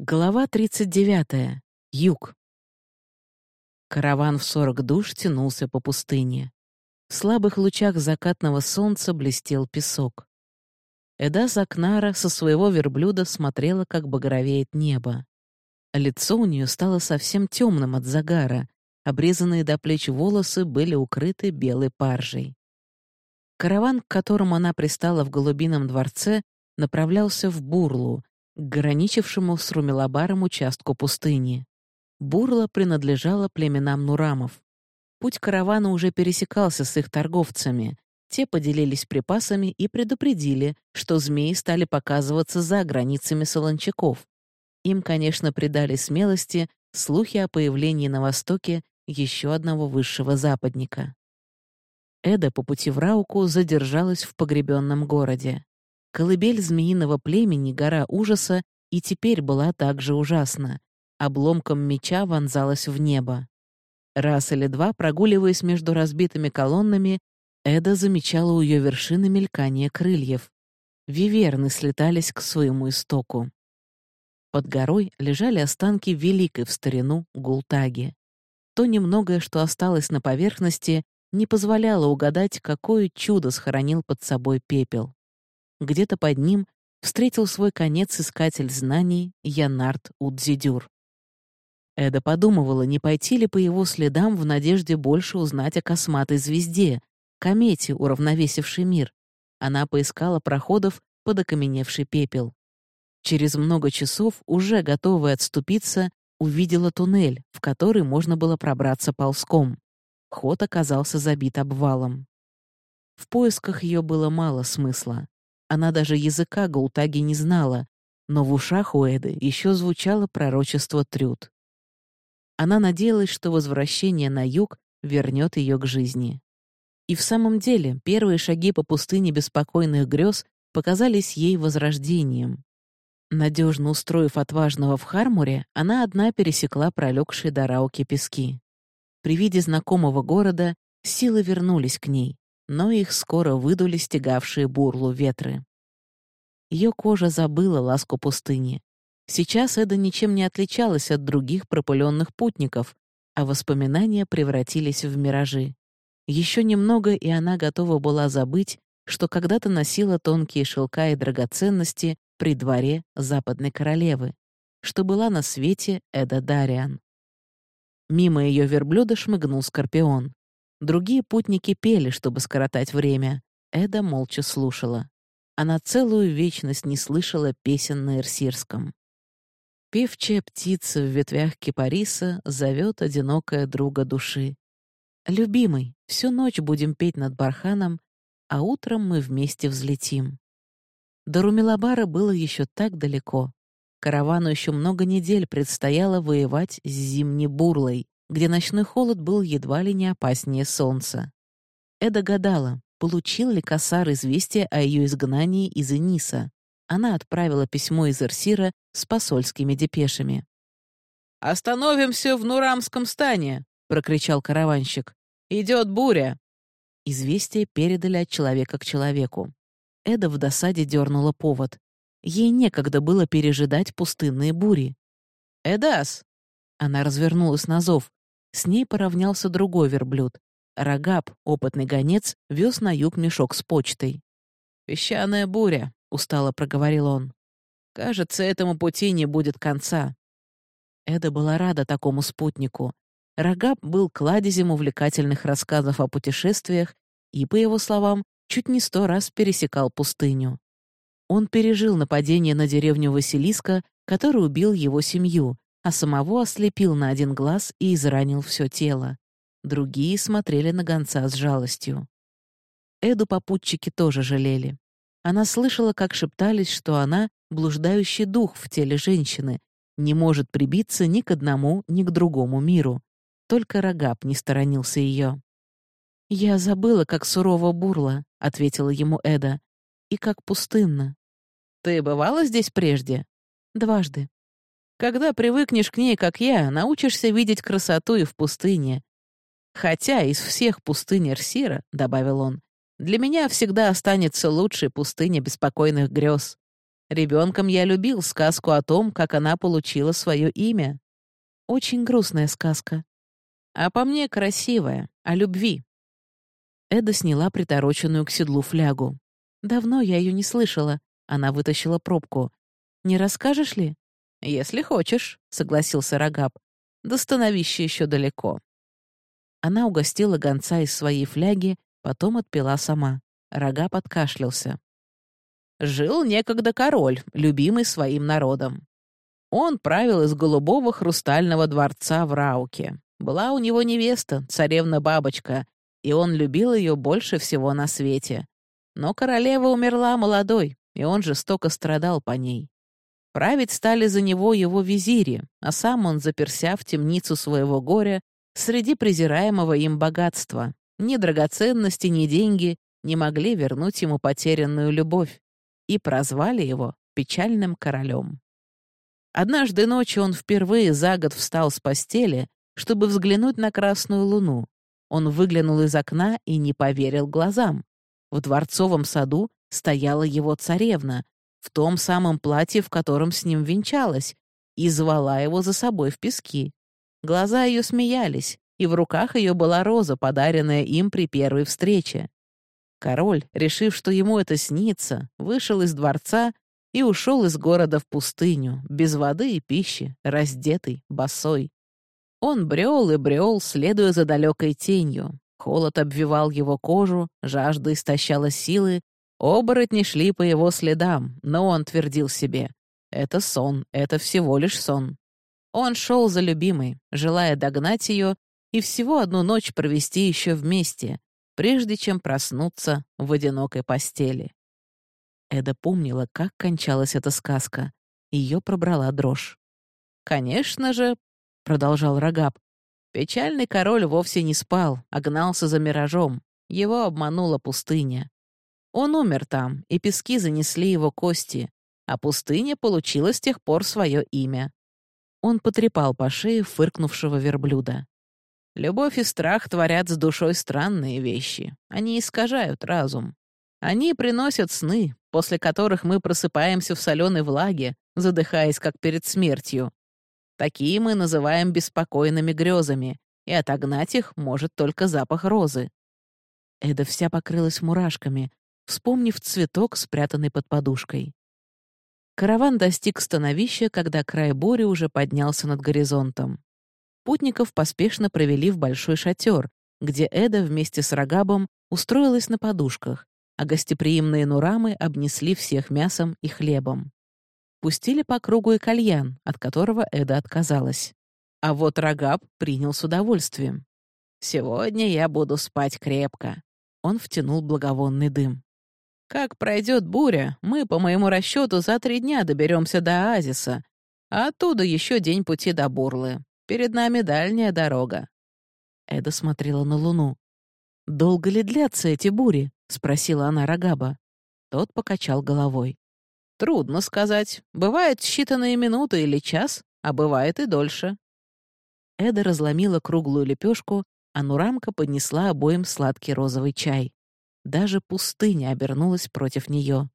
Глава 39. Юг. Караван в сорок душ тянулся по пустыне. В слабых лучах закатного солнца блестел песок. Эда Закнара со своего верблюда смотрела, как багровеет небо. Лицо у нее стало совсем темным от загара, обрезанные до плеч волосы были укрыты белой паржей. Караван, к которому она пристала в Голубином дворце, направлялся в Бурлу, граничившему с Румелабаром участку пустыни. Бурла принадлежала племенам Нурамов. Путь каравана уже пересекался с их торговцами. Те поделились припасами и предупредили, что змеи стали показываться за границами солончаков. Им, конечно, придали смелости слухи о появлении на востоке еще одного высшего западника. Эда по пути в Рауку задержалась в погребенном городе. Колыбель змеиного племени, гора ужаса, и теперь была также ужасна. Обломком меча вонзалась в небо. Раз или два, прогуливаясь между разбитыми колоннами, Эда замечала у ее вершины мелькание крыльев. Виверны слетались к своему истоку. Под горой лежали останки великой в старину Гултаги. То немногое, что осталось на поверхности, не позволяло угадать, какое чудо схоронил под собой пепел. Где-то под ним встретил свой конец искатель знаний Янард Удзидюр. Эда подумывала, не пойти ли по его следам в надежде больше узнать о косматой звезде, комете, уравновесившей мир. Она поискала проходов под окаменевший пепел. Через много часов, уже готовая отступиться, увидела туннель, в который можно было пробраться ползком. Ход оказался забит обвалом. В поисках ее было мало смысла. Она даже языка Гаутаги не знала, но в ушах у Эды еще звучало пророчество Трюд. Она надеялась, что возвращение на юг вернет ее к жизни. И в самом деле первые шаги по пустыне беспокойных грез показались ей возрождением. Надежно устроив отважного в Хармуре, она одна пересекла пролегшие до Рауки пески. При виде знакомого города силы вернулись к ней но их скоро выдули стегавшие бурлу ветры. Ее кожа забыла ласку пустыни. Сейчас Эда ничем не отличалась от других пропыленных путников, а воспоминания превратились в миражи. Еще немного, и она готова была забыть, что когда-то носила тонкие шелка и драгоценности при дворе Западной Королевы, что была на свете Эда Дариан. Мимо ее верблюда шмыгнул Скорпион. Другие путники пели, чтобы скоротать время. Эда молча слушала. Она целую вечность не слышала песен на Эрсирском. Певчая птица в ветвях кипариса зовет одинокая друга души. «Любимый, всю ночь будем петь над барханом, а утром мы вместе взлетим». До Румелабара было еще так далеко. Каравану еще много недель предстояло воевать с зимней бурлой, где ночной холод был едва ли не опаснее солнца. Эда гадала, получил ли Касар известие о ее изгнании из Эниса. Она отправила письмо из Эрсира с посольскими депешами. «Остановимся в Нурамском стане!» — прокричал караванщик. «Идет буря!» Известие передали от человека к человеку. Эда в досаде дернула повод. Ей некогда было пережидать пустынные бури. «Эдас!» Она развернулась на зов. С ней поравнялся другой верблюд. Рогаб, опытный гонец, вез на юг мешок с почтой. «Песчаная буря», — устало проговорил он. «Кажется, этому пути не будет конца». Эда была рада такому спутнику. Рогаб был кладезем увлекательных рассказов о путешествиях и, по его словам, чуть не сто раз пересекал пустыню. Он пережил нападение на деревню Василиска, который убил его семью, а самого ослепил на один глаз и изранил все тело. Другие смотрели на гонца с жалостью. Эду попутчики тоже жалели. Она слышала, как шептались, что она — блуждающий дух в теле женщины, не может прибиться ни к одному, ни к другому миру. Только Рогаб не сторонился ее. «Я забыла, как сурово бурло», — ответила ему Эда, — «и как пустынно». «Ты бывала здесь прежде?» «Дважды. Когда привыкнешь к ней, как я, научишься видеть красоту и в пустыне. Хотя из всех пустынь Эрсира, — добавил он, — для меня всегда останется лучшей пустыня беспокойных грез. Ребенком я любил сказку о том, как она получила свое имя. Очень грустная сказка. А по мне красивая, о любви. Эда сняла притороченную к седлу флягу. Давно я ее не слышала. Она вытащила пробку. «Не расскажешь ли?» «Если хочешь», — согласился Рогаб. «До становища еще далеко». Она угостила гонца из своей фляги, потом отпила сама. Рога подкашлялся. Жил некогда король, любимый своим народом. Он правил из голубого хрустального дворца в Рауке. Была у него невеста, царевна-бабочка, и он любил ее больше всего на свете. Но королева умерла молодой, и он жестоко страдал по ней. Править стали за него его визири, а сам он заперся в темницу своего горя среди презираемого им богатства. Ни драгоценности, ни деньги не могли вернуть ему потерянную любовь, и прозвали его печальным королем. Однажды ночью он впервые за год встал с постели, чтобы взглянуть на красную луну. Он выглянул из окна и не поверил глазам. В дворцовом саду стояла его царевна, в том самом платье, в котором с ним венчалась, и звала его за собой в пески. Глаза ее смеялись, и в руках ее была роза, подаренная им при первой встрече. Король, решив, что ему это снится, вышел из дворца и ушел из города в пустыню, без воды и пищи, раздетый, босой. Он брел и брел, следуя за далекой тенью. Холод обвивал его кожу, жажда истощала силы, оборотни шли по его следам, но он твердил себе — это сон, это всего лишь сон. Он шел за любимой, желая догнать ее и всего одну ночь провести еще вместе, прежде чем проснуться в одинокой постели. Эда помнила, как кончалась эта сказка. Ее пробрала дрожь. «Конечно же», — продолжал Рогаб, «печальный король вовсе не спал, а гнался за миражом. Его обманула пустыня. Он умер там, и пески занесли его кости, а пустыня получила с тех пор свое имя. Он потрепал по шее фыркнувшего верблюда. Любовь и страх творят с душой странные вещи. Они искажают разум. Они приносят сны, после которых мы просыпаемся в соленой влаге, задыхаясь, как перед смертью. Такие мы называем беспокойными грезами, и отогнать их может только запах розы. Эда вся покрылась мурашками, вспомнив цветок, спрятанный под подушкой. Караван достиг становища, когда край бури уже поднялся над горизонтом. Путников поспешно провели в большой шатер, где Эда вместе с Рогабом устроилась на подушках, а гостеприимные нурамы обнесли всех мясом и хлебом. Пустили по кругу и кальян, от которого Эда отказалась. А вот Рогаб принял с удовольствием. «Сегодня я буду спать крепко». Он втянул благовонный дым. Как пройдет буря, мы, по моему расчету, за три дня доберемся до оазиса, а оттуда еще день пути до Бурлы. Перед нами дальняя дорога». Эда смотрела на луну. «Долго ли длятся эти бури?» — спросила она Рогаба. Тот покачал головой. «Трудно сказать. Бывает считанные минуты или час, а бывает и дольше». Эда разломила круглую лепешку, а Нурамка поднесла обоим сладкий розовый чай. Даже пустыня обернулась против нее.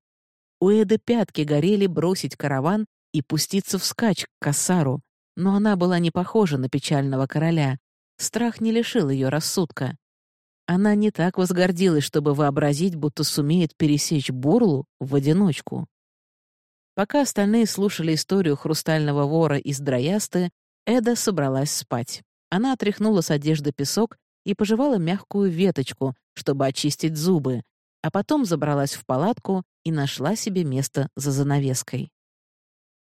У Эды пятки горели бросить караван и пуститься вскачь к Кассару, но она была не похожа на печального короля. Страх не лишил ее рассудка. Она не так возгордилась, чтобы вообразить, будто сумеет пересечь Бурлу в одиночку. Пока остальные слушали историю хрустального вора из Драясты, Эда собралась спать. Она отряхнула с одежды песок и пожевала мягкую веточку, чтобы очистить зубы, а потом забралась в палатку и нашла себе место за занавеской.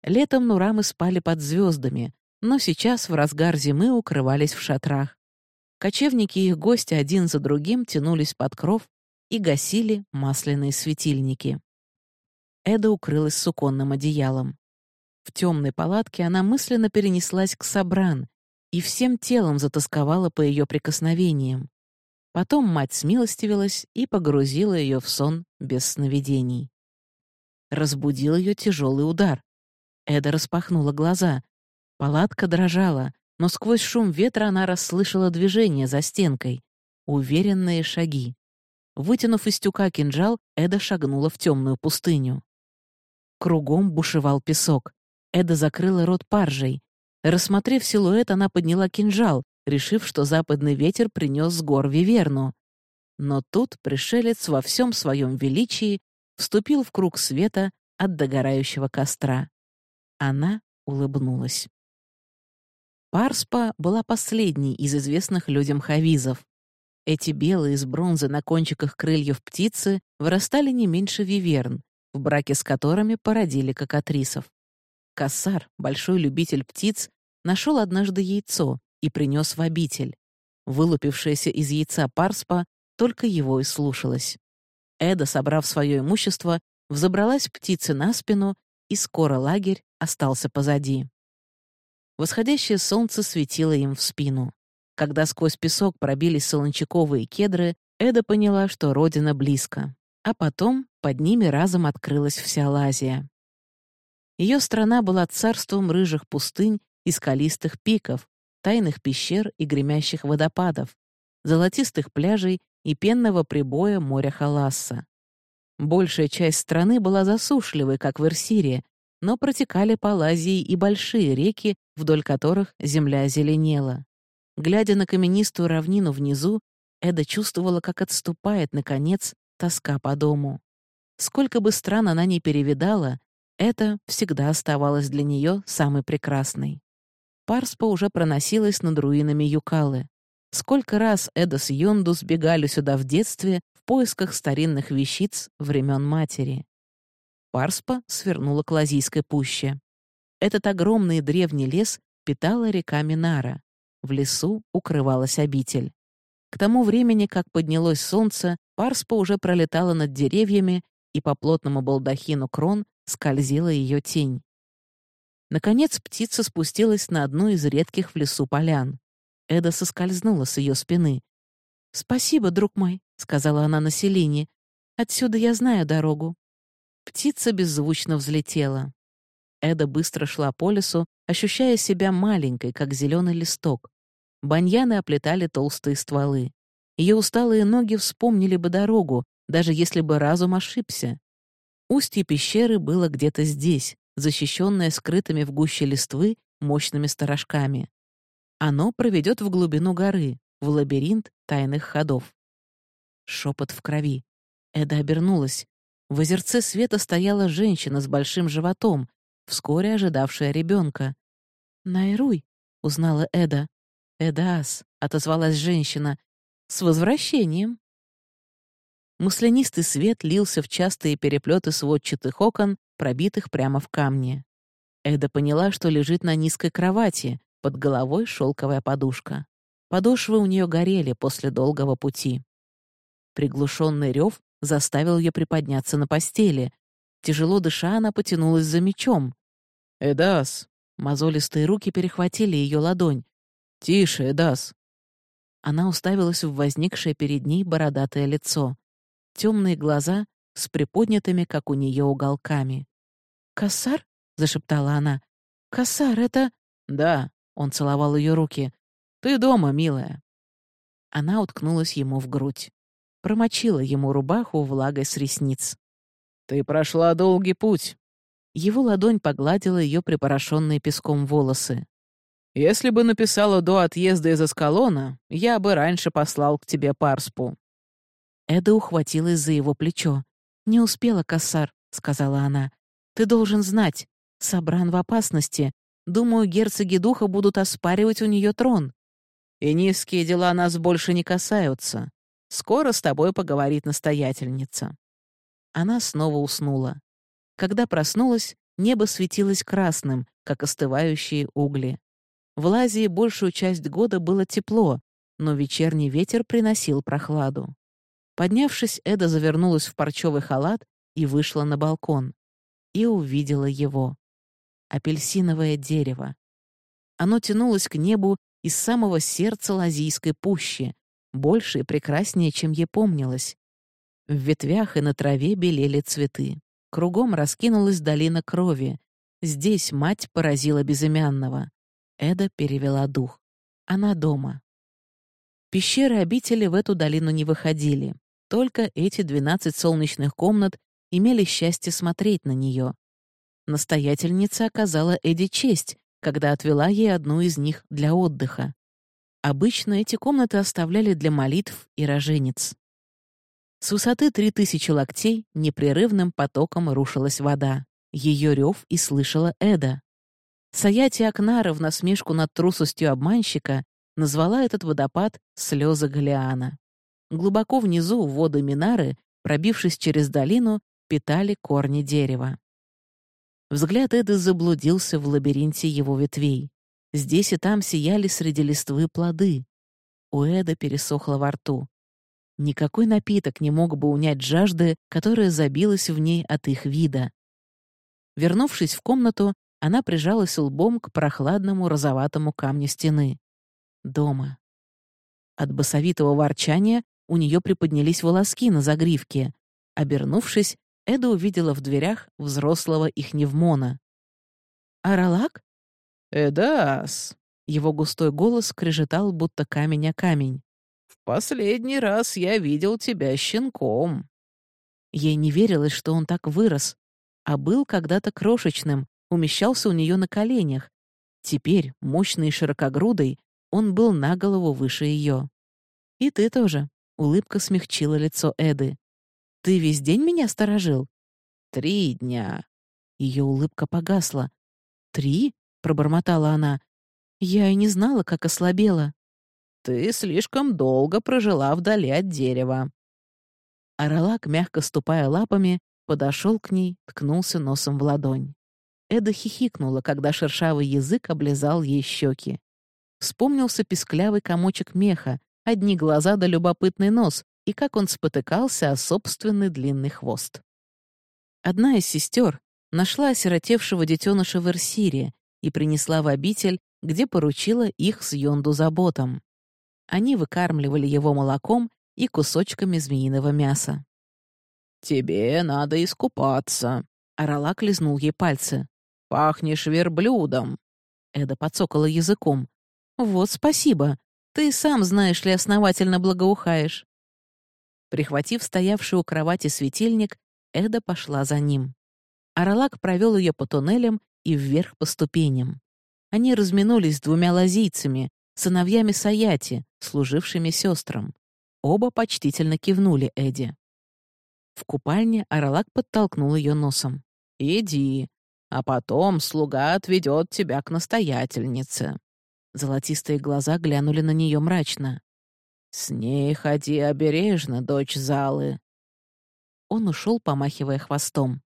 Летом Нурамы спали под звездами, но сейчас в разгар зимы укрывались в шатрах. Кочевники и их гости один за другим тянулись под кров и гасили масляные светильники. Эда укрылась суконным одеялом. В темной палатке она мысленно перенеслась к Сабран и всем телом затасковала по ее прикосновениям. Потом мать смилостивилась и погрузила ее в сон без сновидений. Разбудил ее тяжелый удар. Эда распахнула глаза. Палатка дрожала, но сквозь шум ветра она расслышала движение за стенкой. Уверенные шаги. Вытянув из тюка кинжал, Эда шагнула в темную пустыню. Кругом бушевал песок. Эда закрыла рот паржей. Рассмотрев силуэт, она подняла кинжал, решив, что западный ветер принес с гор Виверну. Но тут пришелец во всем своем величии вступил в круг света от догорающего костра. Она улыбнулась. Парспа была последней из известных людям хавизов. Эти белые из бронзы на кончиках крыльев птицы вырастали не меньше виверн, в браке с которыми породили кокатрисов. Кассар, большой любитель птиц, нашел однажды яйцо и принес в обитель. Вылупившаяся из яйца Парспа только его и слушалась. Эда, собрав свое имущество, взобралась птице на спину, и скоро лагерь остался позади. Восходящее солнце светило им в спину. Когда сквозь песок пробились солончаковые кедры, Эда поняла, что родина близко. А потом под ними разом открылась вся Лазия. Ее страна была царством рыжих пустынь и скалистых пиков, тайных пещер и гремящих водопадов, золотистых пляжей и пенного прибоя моря Халасса. Большая часть страны была засушливой, как в Ирсире, но протекали по Лазии и большие реки, вдоль которых земля зеленела. Глядя на каменистую равнину внизу, Эда чувствовала, как отступает, наконец, тоска по дому. Сколько бы стран она ни перевидала, это всегда оставалось для нее самой прекрасной. Парспа уже проносилась над руинами Юкалы. Сколько раз Эда с Йонду сбегали сюда в детстве в поисках старинных вещиц времен матери. Парспа свернула к Лазийской пуще. Этот огромный древний лес питала река Минара. В лесу укрывалась обитель. К тому времени, как поднялось солнце, Парспа уже пролетала над деревьями, и по плотному балдахину крон скользила ее тень. Наконец птица спустилась на одну из редких в лесу полян. Эда соскользнула с ее спины. «Спасибо, друг мой», — сказала она на селине. «Отсюда я знаю дорогу». Птица беззвучно взлетела. Эда быстро шла по лесу, ощущая себя маленькой, как зеленый листок. Баньяны оплетали толстые стволы. Ее усталые ноги вспомнили бы дорогу, даже если бы разум ошибся. Устье пещеры было где-то здесь, защищенное скрытыми в гуще листвы мощными сторожками. Оно проведет в глубину горы, в лабиринт тайных ходов. Шепот в крови. Эда обернулась. В озерце света стояла женщина с большим животом, вскоре ожидавшая ребенка. «Найруй», — узнала Эда. «Эдас», — отозвалась женщина. «С возвращением». Маслянистый свет лился в частые переплеты сводчатых окон, пробитых прямо в камне. Эда поняла, что лежит на низкой кровати, под головой шелковая подушка. Подошвы у нее горели после долгого пути. Приглушенный рев заставил ее приподняться на постели. Тяжело дыша, она потянулась за мечом. «Эдас!» Мозолистые руки перехватили ее ладонь. «Тише, Эдас!» Она уставилась в возникшее перед ней бородатое лицо. Темные глаза с приподнятыми, как у нее, уголками. «Кассар?» — зашептала она. «Кассар, это...» «Да», — он целовал ее руки. «Ты дома, милая». Она уткнулась ему в грудь промочила ему рубаху влагой с ресниц. «Ты прошла долгий путь». Его ладонь погладила ее припорошенные песком волосы. «Если бы написала до отъезда из Аскалона, я бы раньше послал к тебе Парспу». Эда ухватилась за его плечо. «Не успела, Кассар», — сказала она. «Ты должен знать. Сабран в опасности. Думаю, герцоги духа будут оспаривать у нее трон. И низкие дела нас больше не касаются. Скоро с тобой поговорит настоятельница». Она снова уснула. Когда проснулась, небо светилось красным, как остывающие угли. В Лазии большую часть года было тепло, но вечерний ветер приносил прохладу. Поднявшись, Эда завернулась в парчевый халат и вышла на балкон. И увидела его. Апельсиновое дерево. Оно тянулось к небу из самого сердца Лазийской пущи, больше и прекраснее, чем ей помнилось. В ветвях и на траве белели цветы. Кругом раскинулась долина крови. Здесь мать поразила безымянного. Эда перевела дух. Она дома. Пещеры обители в эту долину не выходили. Только эти двенадцать солнечных комнат имели счастье смотреть на нее. настоятельница оказала Эдди честь, когда отвела ей одну из них для отдыха. Обычно эти комнаты оставляли для молитв и роженец. С высоты 3000 локтей непрерывным потоком рушилась вода. Ее рев и слышала Эда. Саяти Акнара в насмешку над трусостью обманщика назвала этот водопад «слезы Галиана». Глубоко внизу воды Минары, пробившись через долину, питали корни дерева. Взгляд Эды заблудился в лабиринте его ветвей. Здесь и там сияли среди листвы плоды. У Эда пересохло во рту. Никакой напиток не мог бы унять жажды, которая забилась в ней от их вида. Вернувшись в комнату, она прижалась лбом к прохладному розоватому камню стены. Дома. От басовитого ворчания у нее приподнялись волоски на загривке. Обернувшись, Эда увидела в дверях взрослого ихневмона. «Аралак?» «Эдас!» Его густой голос скрежетал, будто камень о камень. «В последний раз я видел тебя щенком». Ей не верилось, что он так вырос, а был когда-то крошечным, умещался у нее на коленях. Теперь, мощный и широкогрудый, он был на голову выше ее. «И ты тоже», — улыбка смягчила лицо Эды. «Ты весь день меня сторожил?» «Три дня». Ее улыбка погасла. «Три?» — пробормотала она. «Я и не знала, как ослабела». «Ты слишком долго прожила вдали от дерева». Аралак, мягко ступая лапами, подошел к ней, ткнулся носом в ладонь. Эда хихикнула, когда шершавый язык облизал ей щеки. Вспомнился писклявый комочек меха, одни глаза да любопытный нос, и как он спотыкался о собственный длинный хвост. Одна из сестер нашла осиротевшего детеныша в Эрсире и принесла в обитель, где поручила их с Йонду заботам. Они выкармливали его молоком и кусочками змеиного мяса. «Тебе надо искупаться», — Аралак лизнул ей пальцы. Пахнешь верблюдом!» Эда подсокала языком. «Вот спасибо. Ты сам, знаешь ли, основательно благоухаешь». Прихватив стоявший у кровати светильник, Эда пошла за ним. Аралак провел ее по туннелям и вверх по ступеням. Они разминулись с двумя лазийцами, сыновьями Саяти, служившими сестрам. Оба почтительно кивнули Эди. В купальне Аралак подтолкнул ее носом. «Иди, а потом слуга отведет тебя к настоятельнице». Золотистые глаза глянули на нее мрачно. «С ней ходи обережно, дочь залы». Он ушел, помахивая хвостом.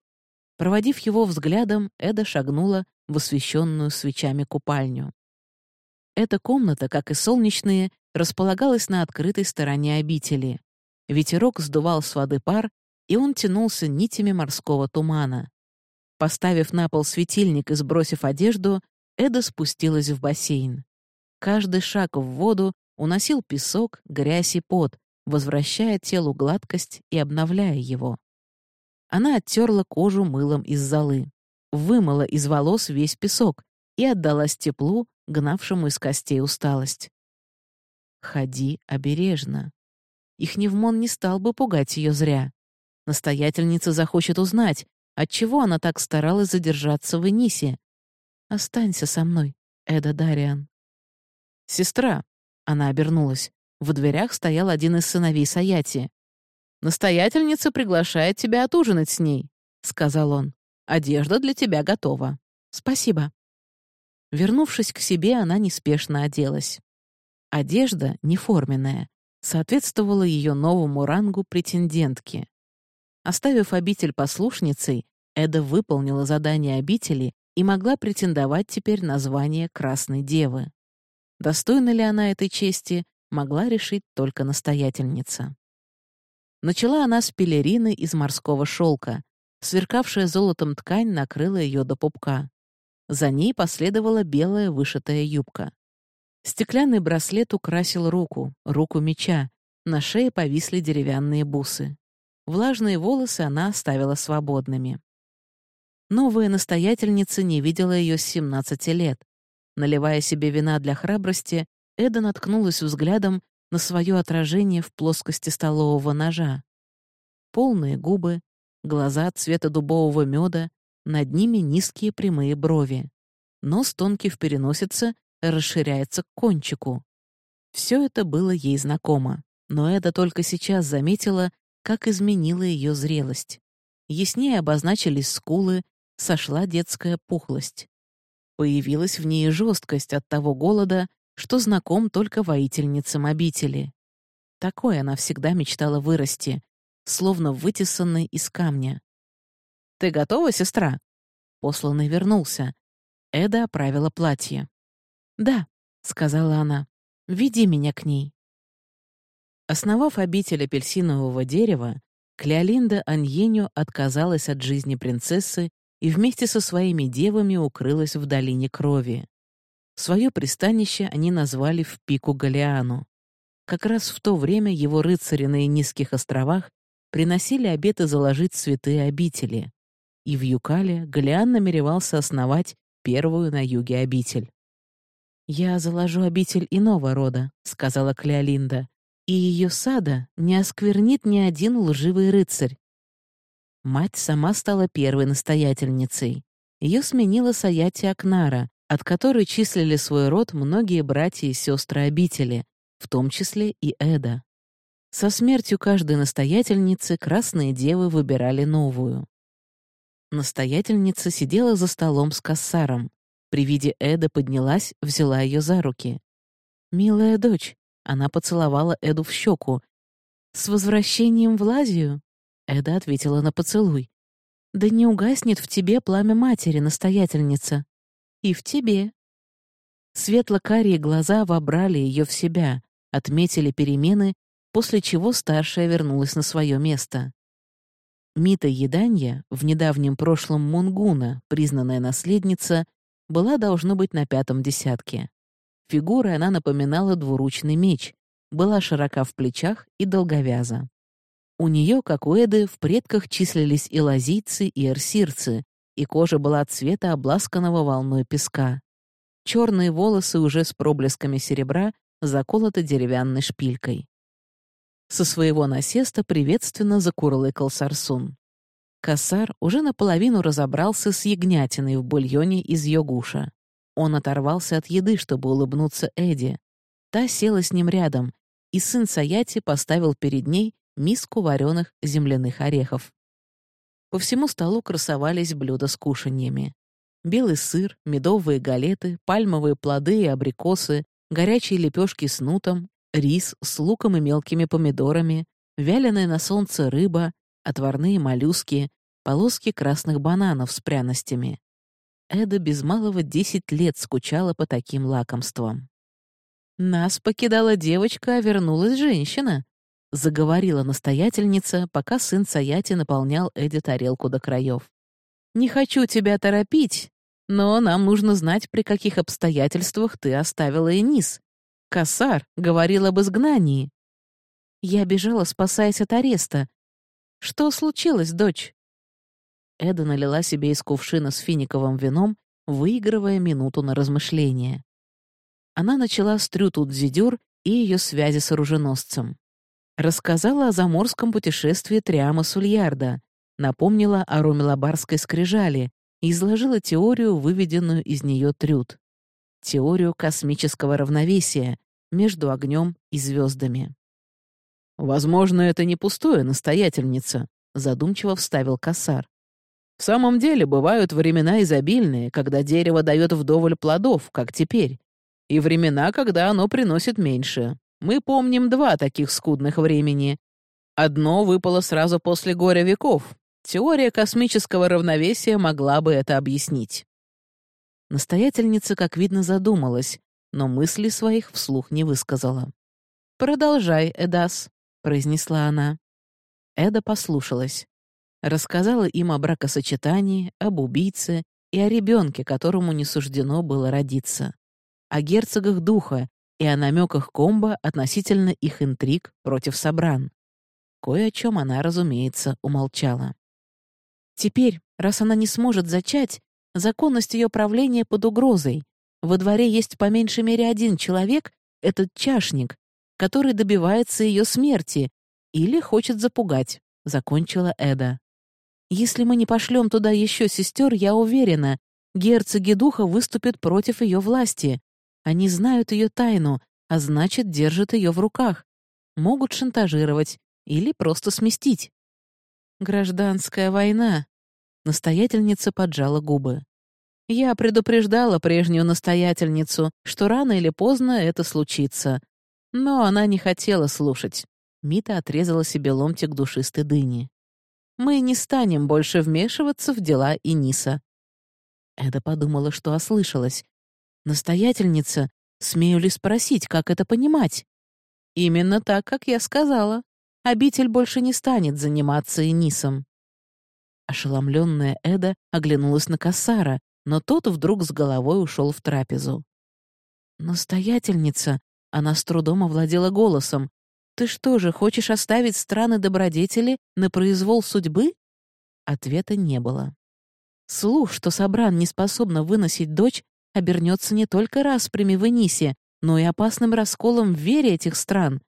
Проводив его взглядом, Эда шагнула в освещенную свечами купальню. Эта комната, как и солнечные, располагалась на открытой стороне обители. Ветерок сдувал с воды пар, и он тянулся нитями морского тумана. Поставив на пол светильник и сбросив одежду, Эда спустилась в бассейн. Каждый шаг в воду уносил песок, грязь и пот, возвращая телу гладкость и обновляя его. Она оттерла кожу мылом из золы, вымыла из волос весь песок и отдалась теплу, гнавшему из костей усталость. «Ходи обережно». Их Невмон не стал бы пугать ее зря. Настоятельница захочет узнать, Отчего она так старалась задержаться в Энисе? «Останься со мной, Эда Дариан». «Сестра», — она обернулась. В дверях стоял один из сыновей Саяти. «Настоятельница приглашает тебя отужинать с ней», — сказал он. «Одежда для тебя готова. Спасибо». Вернувшись к себе, она неспешно оделась. Одежда, неформенная, соответствовала ее новому рангу претендентки. Оставив обитель послушницей, Эда выполнила задание обители и могла претендовать теперь на звание Красной Девы. Достойна ли она этой чести, могла решить только настоятельница. Начала она с пелерины из морского шелка. Сверкавшая золотом ткань накрыла ее до пупка. За ней последовала белая вышитая юбка. Стеклянный браслет украсил руку, руку меча. На шее повисли деревянные бусы. Влажные волосы она оставила свободными. Новая настоятельница не видела ее с 17 лет. Наливая себе вина для храбрости, Эда наткнулась взглядом на свое отражение в плоскости столового ножа. Полные губы, глаза цвета дубового меда, над ними низкие прямые брови. Нос тонкий в переносице, расширяется к кончику. Все это было ей знакомо, но это только сейчас заметила, как изменила ее зрелость. Яснее обозначились скулы, сошла детская пухлость. Появилась в ней жесткость от того голода, что знаком только воительницам обители. Такой она всегда мечтала вырасти, словно вытесанной из камня. «Ты готова, сестра?» Посланный вернулся. Эда оправила платье. «Да», — сказала она, — «веди меня к ней». Основав обитель апельсинового дерева, Клеолинда Аньеню отказалась от жизни принцессы и вместе со своими девами укрылась в долине крови. Свое пристанище они назвали в пику Галиану. Как раз в то время его рыцари на низких островах приносили обеты заложить святые обители, и в Юкале Галиан намеревался основать первую на юге обитель. «Я заложу обитель иного рода», — сказала Клеолинда, «и ее сада не осквернит ни один лживый рыцарь». Мать сама стала первой настоятельницей. Ее сменила Саяти Акнара, от которой числили свой род многие братья и сестры обители, в том числе и Эда. Со смертью каждой настоятельницы красные девы выбирали новую. Настоятельница сидела за столом с кассаром. При виде Эда поднялась, взяла ее за руки. «Милая дочь», — она поцеловала Эду в щеку. «С возвращением в Лазию?» Эда ответила на поцелуй. «Да не угаснет в тебе пламя матери, настоятельница. И в тебе». Светло-карие глаза вобрали ее в себя, отметили перемены, после чего старшая вернулась на свое место. Мита Еданья, в недавнем прошлом Мунгуна, признанная наследница, была, должно быть, на пятом десятке. Фигурой она напоминала двуручный меч, была широка в плечах и долговяза. У нее, как у Эды, в предках числились и лазийцы, и эрсирцы, и кожа была цвета обласканного волной песка. Черные волосы уже с проблесками серебра заколоты деревянной шпилькой. Со своего насеста приветственно закурлыкал Сарсун. Косар уже наполовину разобрался с ягнятиной в бульоне из йогуша. Он оторвался от еды, чтобы улыбнуться Эди. Та села с ним рядом, и сын Саяти поставил перед ней миску вареных земляных орехов. По всему столу красовались блюда с кушаньями. Белый сыр, медовые галеты, пальмовые плоды и абрикосы, горячие лепешки с нутом, рис с луком и мелкими помидорами, вяленая на солнце рыба, отварные моллюски, полоски красных бананов с пряностями. Эда без малого десять лет скучала по таким лакомствам. «Нас покидала девочка, а вернулась женщина», — заговорила настоятельница, пока сын Саяти наполнял Эде тарелку до краев. «Не хочу тебя торопить, но нам нужно знать, при каких обстоятельствах ты оставила Энис. Касар говорил об изгнании. Я бежала, спасаясь от ареста. Что случилось, дочь?» Эда налила себе из кувшина с финиковым вином, выигрывая минуту на размышление. Она начала с Трютудзидюр и ее связи с оруженосцем. Рассказала о заморском путешествии Триама Сульярда, напомнила о Ромелобарской скрижали и изложила теорию, выведенную из нее Трюд. Теорию космического равновесия между огнем и звездами. «Возможно, это не пустое, настоятельница», — задумчиво вставил Касар. «В самом деле бывают времена изобильные, когда дерево дает вдоволь плодов, как теперь, и времена, когда оно приносит меньше. Мы помним два таких скудных времени. Одно выпало сразу после горя веков. Теория космического равновесия могла бы это объяснить. Настоятельница, как видно, задумалась, но мысли своих вслух не высказала. «Продолжай, Эдас», — произнесла она. Эда послушалась. Рассказала им о бракосочетании, об убийце и о ребенке, которому не суждено было родиться. О герцогах духа и о намеках Комба относительно их интриг против Собран. Кое о чем она, разумеется, умолчала. Теперь, раз она не сможет зачать, законность ее правления под угрозой. Во дворе есть по меньшей мере один человек, этот чашник, который добивается ее смерти или хочет запугать, — закончила Эда. Если мы не пошлем туда еще сестер, я уверена, герцоги духа выступят против ее власти. Они знают ее тайну, а значит, держат ее в руках. Могут шантажировать или просто сместить. Гражданская война. Настоятельница поджала губы. Я предупреждала прежнюю настоятельницу, что рано или поздно это случится. Но она не хотела слушать. Мита отрезала себе ломтик душистой дыни. «Мы не станем больше вмешиваться в дела Иниса». Эда подумала, что ослышалась. «Настоятельница, смею ли спросить, как это понимать?» «Именно так, как я сказала. Обитель больше не станет заниматься Инисом». Ошеломленная Эда оглянулась на Кассара, но тот вдруг с головой ушел в трапезу. «Настоятельница!» — она с трудом овладела голосом. «Ты что же, хочешь оставить страны добродетели на произвол судьбы?» Ответа не было. Слух, что Сабран не способна выносить дочь, обернется не только распрями в Энисе, но и опасным расколом в вере этих стран.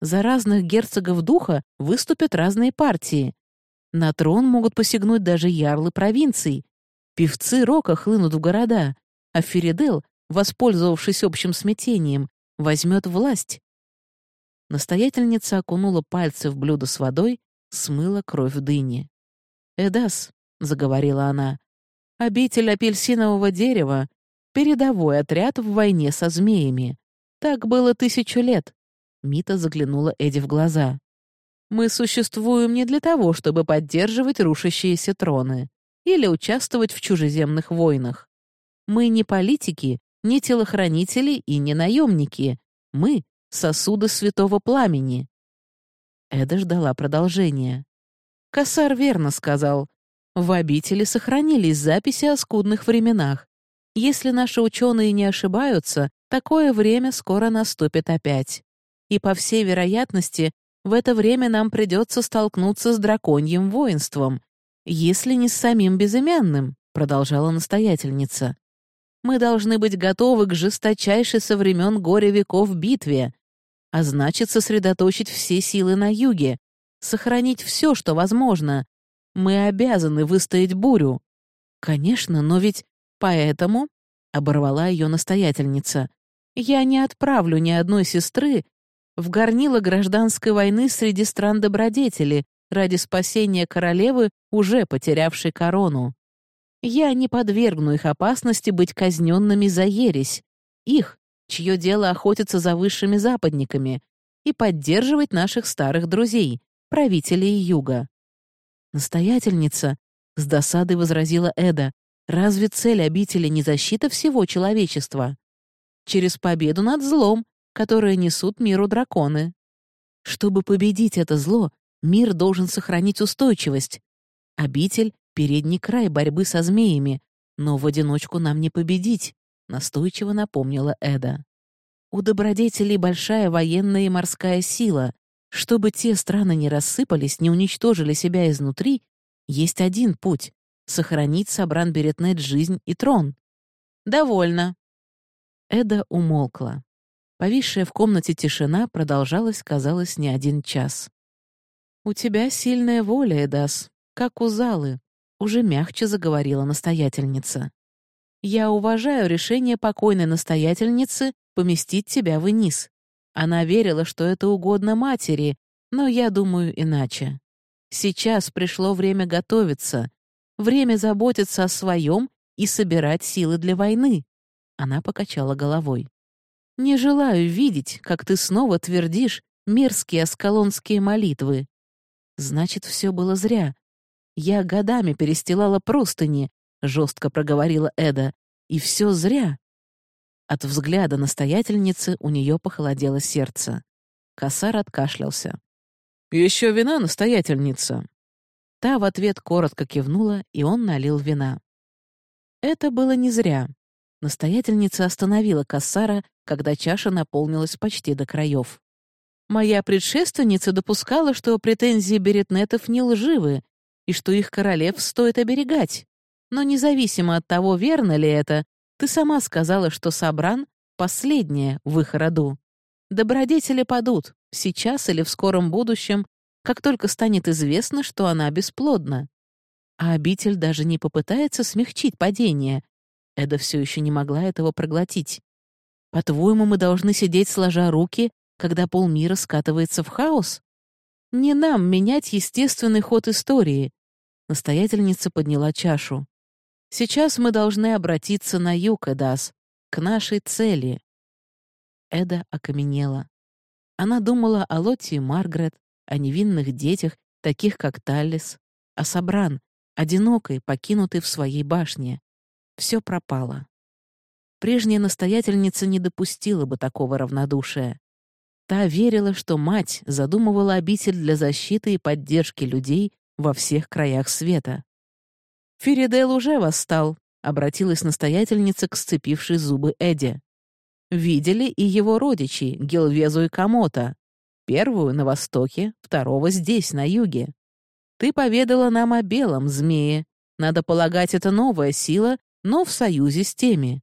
За разных герцогов духа выступят разные партии. На трон могут посягнуть даже ярлы провинций. Певцы рока хлынут в города, а Феридел, воспользовавшись общим смятением, возьмет власть. Настоятельница окунула пальцы в блюдо с водой, смыла кровь в дыне. «Эдас», — заговорила она, — «обитель апельсинового дерева — передовой отряд в войне со змеями. Так было тысячу лет». Мита заглянула Эди в глаза. «Мы существуем не для того, чтобы поддерживать рушащиеся троны или участвовать в чужеземных войнах. Мы не политики, не телохранители и не наемники. Мы — сосуды святого пламени». Эда ждала продолжения. Косар верно сказал. В обители сохранились записи о скудных временах. Если наши ученые не ошибаются, такое время скоро наступит опять. И, по всей вероятности, в это время нам придется столкнуться с драконьим воинством, если не с самим безымянным», — продолжала настоятельница. «Мы должны быть готовы к жесточайшей со времен горя веков битве, а значит, сосредоточить все силы на юге, сохранить все, что возможно. Мы обязаны выстоять бурю». «Конечно, но ведь поэтому...» — оборвала ее настоятельница. «Я не отправлю ни одной сестры в горнило гражданской войны среди стран добродетели, ради спасения королевы, уже потерявшей корону. Я не подвергну их опасности быть казненными за ересь, их, чье дело охотиться за высшими западниками, и поддерживать наших старых друзей, правителей Юга. Настоятельница, с досадой возразила Эда, разве цель обители не защита всего человечества? Через победу над злом, которое несут миру драконы. Чтобы победить это зло, Мир должен сохранить устойчивость. Обитель — передний край борьбы со змеями, но в одиночку нам не победить, настойчиво напомнила Эда. У добродетелей большая военная и морская сила. Чтобы те страны не рассыпались, не уничтожили себя изнутри, есть один путь — сохранить Сабран Беретнет жизнь и трон. «Довольно». Эда умолкла. Повисшая в комнате тишина продолжалась, казалось, не один час. «У тебя сильная воля, Эдас, как у Залы», — уже мягче заговорила настоятельница. «Я уважаю решение покойной настоятельницы поместить тебя вниз. Она верила, что это угодно матери, но я думаю иначе. Сейчас пришло время готовиться, время заботиться о своем и собирать силы для войны». Она покачала головой. «Не желаю видеть, как ты снова твердишь мерзкие аскалонские молитвы. Значит, все было зря. Я годами перестилала простыни, жестко проговорила Эда, и все зря. От взгляда настоятельницы у нее похолодело сердце. Косар откашлялся. Еще вина, настоятельница. Та в ответ коротко кивнула, и он налил вина. Это было не зря. Настоятельница остановила Кассара, когда чаша наполнилась почти до краев. Моя предшественница допускала, что претензии беретнетов не лживы и что их королев стоит оберегать. Но независимо от того, верно ли это, ты сама сказала, что Сабран — последняя в их роду. Добродетели падут, сейчас или в скором будущем, как только станет известно, что она бесплодна. а обитель даже не попытается смягчить падение. Эда все еще не могла этого проглотить. По-твоему, мы должны сидеть сложа руки, когда полмира скатывается в хаос? Не нам менять естественный ход истории. Настоятельница подняла чашу. Сейчас мы должны обратиться на юг, Эдас, к нашей цели. Эда окаменела. Она думала о Лотте и Маргарет, о невинных детях, таких как Таллис, о Сабран, одинокой, покинутой в своей башне. Все пропало. Прежняя настоятельница не допустила бы такого равнодушия. Та верила, что мать задумывала обитель для защиты и поддержки людей во всех краях света. «Феридел уже восстал», — обратилась настоятельница к сцепившей зубы Эдди. «Видели и его родичи, Гелвезу и Комота. Первую на востоке, второго здесь, на юге. Ты поведала нам о белом змее. Надо полагать, это новая сила, но в союзе с теми.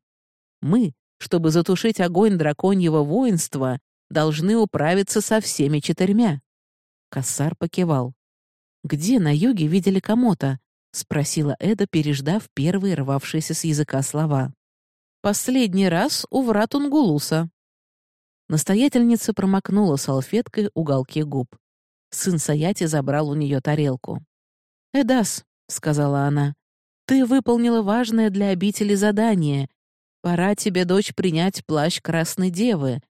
Мы, чтобы затушить огонь драконьего воинства, должны управиться со всеми четырьмя». Кассар покивал. «Где на юге видели Комота?» — спросила Эда, переждав первые рвавшиеся с языка слова. «Последний раз у врат Унгулуса». Настоятельница промокнула салфеткой уголки губ. Сын Саяти забрал у нее тарелку. «Эдас», — сказала она, — «ты выполнила важное для обители задание. Пора тебе, дочь, принять плащ Красной Девы.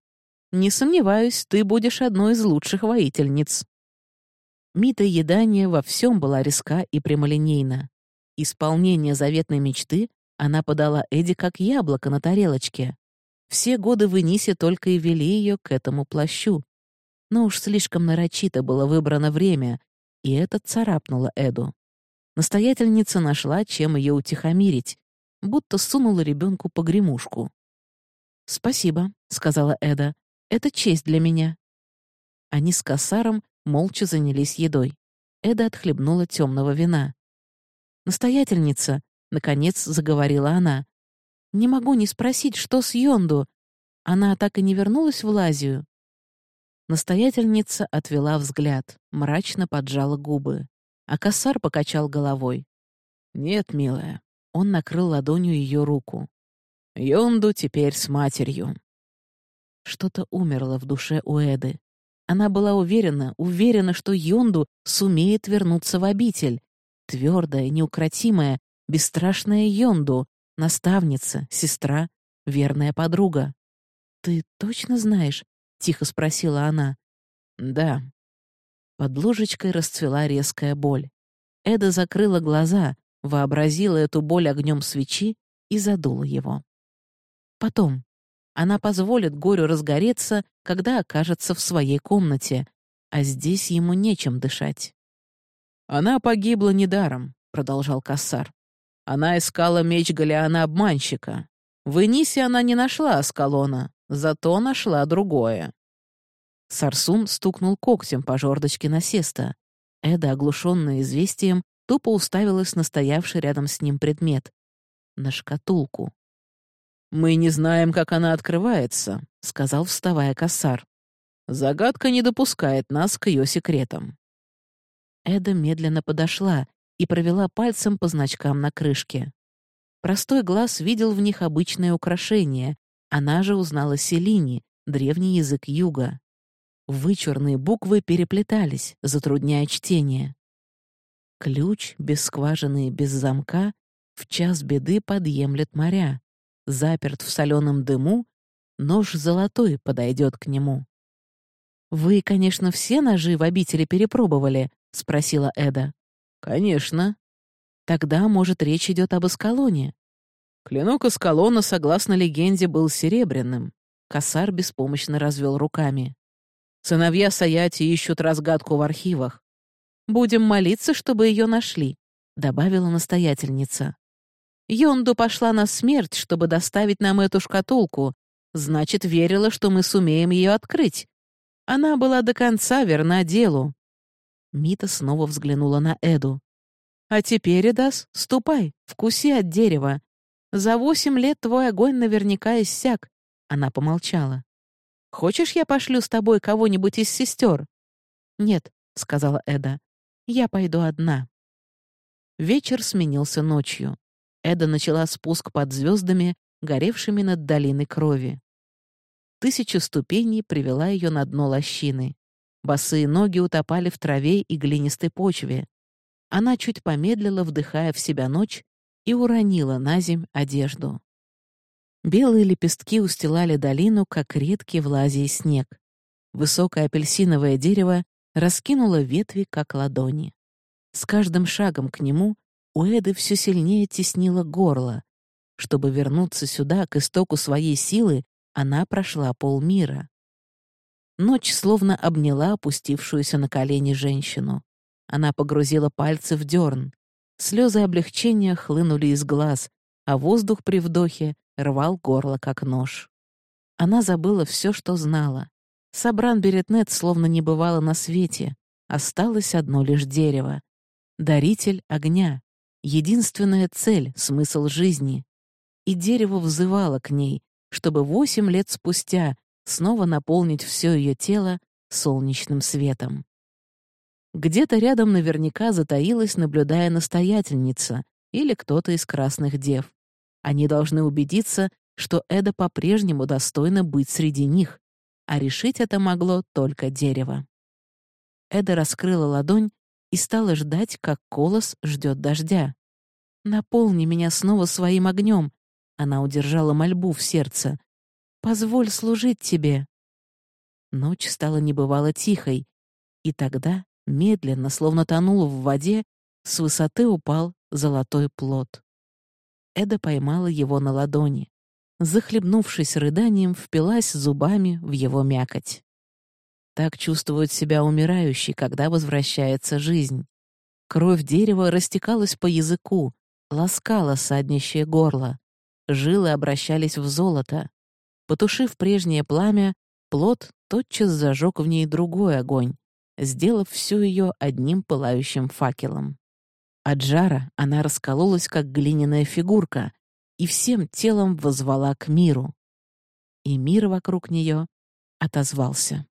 Не сомневаюсь, ты будешь одной из лучших воительниц». Мита Едания во всем была резка и прямолинейна. Исполнение заветной мечты она подала Эди как яблоко на тарелочке. Все годы в Инисе только и вели ее к этому плащу. Но уж слишком нарочито было выбрано время, и это царапнуло Эду. Настоятельница нашла, чем ее утихомирить, будто сунула ребенку погремушку. «Спасибо», — сказала Эда. «Это честь для меня». Они с Кассаром молча занялись едой. Эда отхлебнула темного вина. «Настоятельница», — наконец заговорила она, — «не могу не спросить, что с Йонду. Она так и не вернулась в Лазию?» Настоятельница отвела взгляд, мрачно поджала губы. А Кассар покачал головой. «Нет, милая». Он накрыл ладонью ее руку. «Йонду теперь с матерью». Что-то умерло в душе у Эды. Она была уверена, уверена, что Йонду сумеет вернуться в обитель. Твердая, неукротимая, бесстрашная Йонду, наставница, сестра, верная подруга. «Ты точно знаешь?» — тихо спросила она. «Да». Под ложечкой расцвела резкая боль. Эда закрыла глаза, вообразила эту боль огнем свечи и задула его. Потом, она позволит горю разгореться, когда окажется в своей комнате, а здесь ему нечем дышать. «Она погибла недаром», — продолжал Кассар. «Она искала меч Галиана-обманщика. В Энисе она не нашла Аскалона, зато нашла другое». Сарсун стукнул когтем по жердочке насеста. Эда, оглушенная известием, тупо уставилась на стоявший рядом с ним предмет. На шкатулку. «Мы не знаем, как она открывается», — сказал, вставая косар. «Загадка не допускает нас к ее секретам». Эда медленно подошла и провела пальцем по значкам на крышке. Простой глаз видел в них обычное украшение. Она же узнала Селини, древний язык юга. Вычурные буквы переплетались, затрудняя чтение. Ключ, без скважины и без замка, в час беды подъемлет моря заперт в соленом дыму, нож золотой подойдет к нему. «Вы, конечно, все ножи в обители перепробовали?» — спросила Эда. «Конечно». «Тогда, может, речь идет об Аскалоне?» Клинок Аскалона, согласно легенде, был серебряным. Косар беспомощно развел руками. Сыновья Саяти ищут разгадку в архивах. «Будем молиться, чтобы ее нашли», — добавила настоятельница. Йонду пошла на смерть, чтобы доставить нам эту шкатулку. Значит, верила, что мы сумеем ее открыть. Она была до конца верна делу. Мита снова взглянула на Эду. «А теперь, Эдас, ступай, вкуси от дерева. За восемь лет твой огонь наверняка иссяк». Она помолчала. «Хочешь, я пошлю с тобой кого-нибудь из сестер?» «Нет», — сказала Эда, — «я пойду одна». Вечер сменился ночью. Эда начала спуск под звездами, горевшими над долиной крови. Тысяча ступеней привела ее на дно лощины. Босые ноги утопали в траве и глинистой почве. Она чуть помедлила, вдыхая в себя ночь, и уронила на земь одежду. Белые лепестки устилали долину, как редкий в Лазии снег. Высокое апельсиновое дерево раскинуло ветви, как ладони. С каждым шагом к нему у Эды все сильнее теснило горло. Чтобы вернуться сюда, к истоку своей силы, она прошла полмира. Ночь словно обняла опустившуюся на колени женщину. Она погрузила пальцы в дерн. Слезы облегчения хлынули из глаз, а воздух при вдохе рвал горло, как нож. Она забыла все, что знала. Сабран Беретнет словно не бывало на свете. Осталось одно лишь дерево. Даритель огня. Единственная цель, смысл жизни. И дерево взывало к ней, чтобы восемь лет спустя снова наполнить все ее тело солнечным светом. Где-то рядом наверняка затаилась, наблюдая настоятельница или кто-то из красных дев. Они должны убедиться, что Эда по-прежнему достойна быть среди них, а решить это могло только дерево. Эда раскрыла ладонь и стала ждать, как колос ждет дождя. «Наполни меня снова своим огнем», — она удержала мольбу в сердце. «Позволь служить тебе». Ночь стала небывало тихой, и тогда, медленно, словно тонул в воде, с высоты упал золотой плод. Эда поймала его на ладони. Захлебнувшись рыданием, впилась зубами в его мякоть. Так чувствует себя умирающий, когда возвращается жизнь. Кровь дерева растекалась по языку, ласкала саднищее горло. Жилы обращались в золото. Потушив прежнее пламя, плод тотчас зажег в ней другой огонь, сделав всю ее одним пылающим факелом. От жара она раскололась, как глиняная фигурка, и всем телом возвала к миру. И мир вокруг нее отозвался.